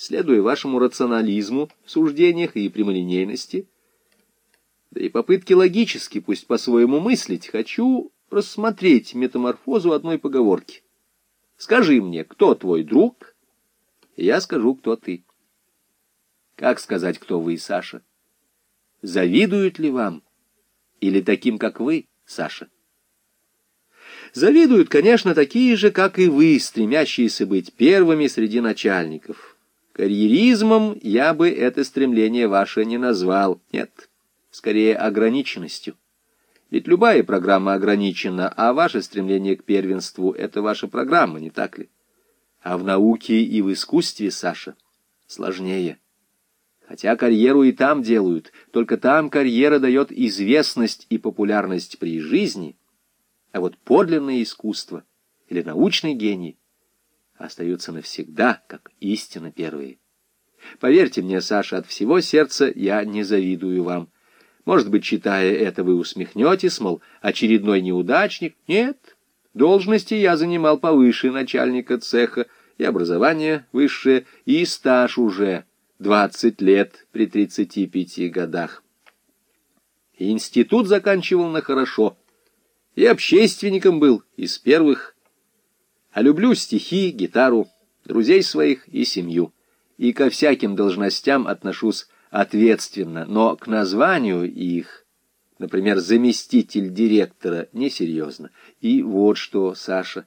следуя вашему рационализму в суждениях и прямолинейности, да и попытки логически, пусть по-своему мыслить, хочу рассмотреть метаморфозу одной поговорки. Скажи мне, кто твой друг, и я скажу, кто ты. Как сказать, кто вы, Саша? Завидуют ли вам? Или таким, как вы, Саша? Завидуют, конечно, такие же, как и вы, стремящиеся быть первыми среди начальников. Карьеризмом я бы это стремление ваше не назвал. Нет, скорее ограниченностью. Ведь любая программа ограничена, а ваше стремление к первенству — это ваша программа, не так ли? А в науке и в искусстве, Саша, сложнее. Хотя карьеру и там делают, только там карьера дает известность и популярность при жизни, а вот подлинное искусство или научный гений остаются навсегда, как истинно первые. Поверьте мне, Саша, от всего сердца я не завидую вам. Может быть, читая это, вы усмехнетесь, мол, очередной неудачник. Нет, должности я занимал повыше начальника цеха, и образование высшее, и стаж уже двадцать лет при тридцати пяти годах. Институт заканчивал на хорошо, и общественником был из первых. А люблю стихи, гитару, друзей своих и семью, и ко всяким должностям отношусь ответственно, но к названию их, например, заместитель директора, несерьезно. И вот что, Саша,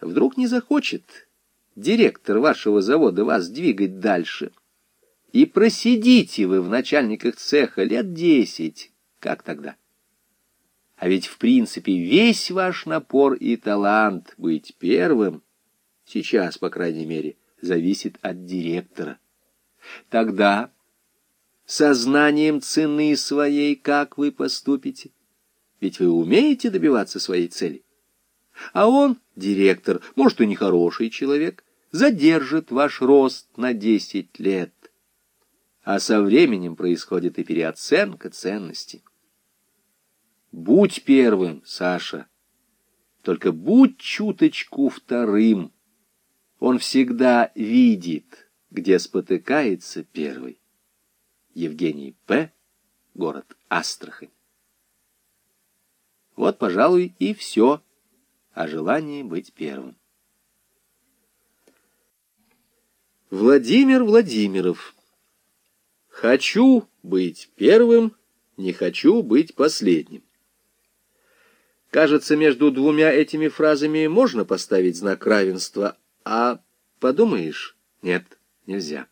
вдруг не захочет директор вашего завода вас двигать дальше, и просидите вы в начальниках цеха лет десять, как тогда? А ведь, в принципе, весь ваш напор и талант быть первым, сейчас, по крайней мере, зависит от директора. Тогда сознанием цены своей как вы поступите? Ведь вы умеете добиваться своей цели. А он, директор, может, и нехороший человек, задержит ваш рост на десять лет. А со временем происходит и переоценка ценностей. Будь первым, Саша, только будь чуточку вторым. Он всегда видит, где спотыкается первый. Евгений П., город Астрахань. Вот, пожалуй, и все о желании быть первым. Владимир Владимиров. Хочу быть первым, не хочу быть последним. Кажется, между двумя этими фразами можно поставить знак равенства, а подумаешь, нет нельзя.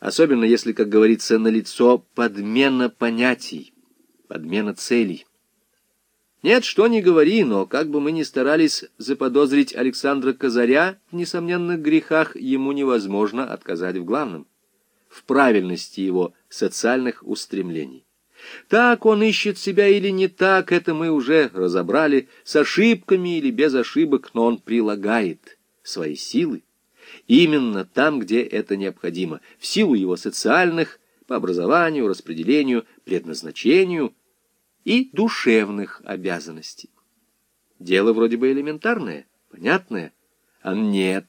Особенно если, как говорится, налицо подмена понятий, подмена целей. Нет, что ни говори, но как бы мы ни старались заподозрить Александра Казаря в несомненных грехах, ему невозможно отказать в главном — в правильности его социальных устремлений. Так он ищет себя или не так, это мы уже разобрали, с ошибками или без ошибок, но он прилагает свои силы именно там, где это необходимо, в силу его социальных, по образованию, распределению, предназначению и душевных обязанностей. Дело вроде бы элементарное, понятное, а нет,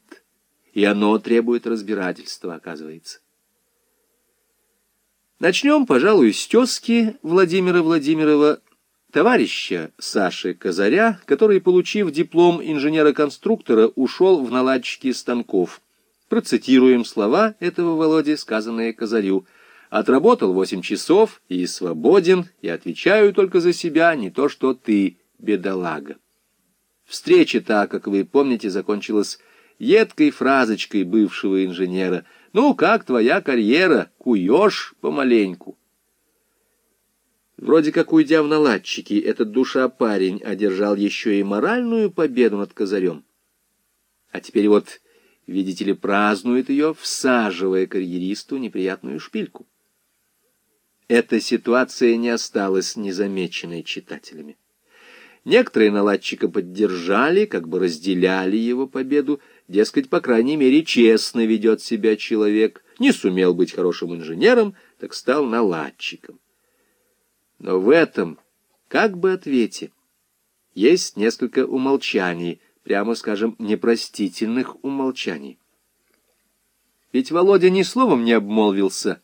и оно требует разбирательства, оказывается. Начнем, пожалуй, с тезки Владимира Владимирова, товарища Саши Казаря, который, получив диплом инженера-конструктора, ушел в наладчики станков – Процитируем слова этого Володи, сказанные Казарю. «Отработал восемь часов и свободен, и отвечаю только за себя, не то что ты, бедолага». Встреча та, как вы помните, закончилась едкой фразочкой бывшего инженера. «Ну, как твоя карьера? Куешь помаленьку?» Вроде как, уйдя в наладчики, этот душа-парень одержал еще и моральную победу над Казарем. А теперь вот видите ли, празднует ее, всаживая карьеристу неприятную шпильку. Эта ситуация не осталась незамеченной читателями. Некоторые наладчика поддержали, как бы разделяли его победу, дескать, по крайней мере, честно ведет себя человек, не сумел быть хорошим инженером, так стал наладчиком. Но в этом, как бы ответе, есть несколько умолчаний, прямо скажем, непростительных умолчаний. Ведь Володя ни словом не обмолвился